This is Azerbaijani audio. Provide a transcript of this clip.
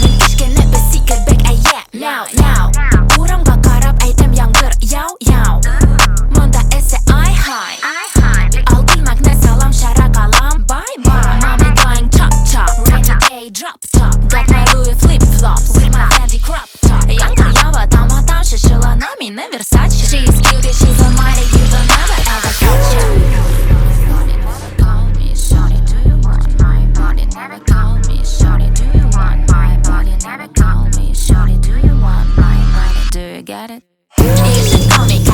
Mingisken besikët bek e je Now, now. Kurëm nga karab e tem janë gër Jau, jau Mënda e se aj haj Aldi magne salam shara kalam. Bye, bye Mami going chop, chop Rain a day drop top. Got my Louis flip flops With my Fendi crop top. Janë nga java ta ma ta shëshëlla nami në Versace She's Listen, call me.